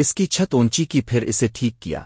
اس کی چھت اونچی کی پھر اسے ٹھیک کیا۔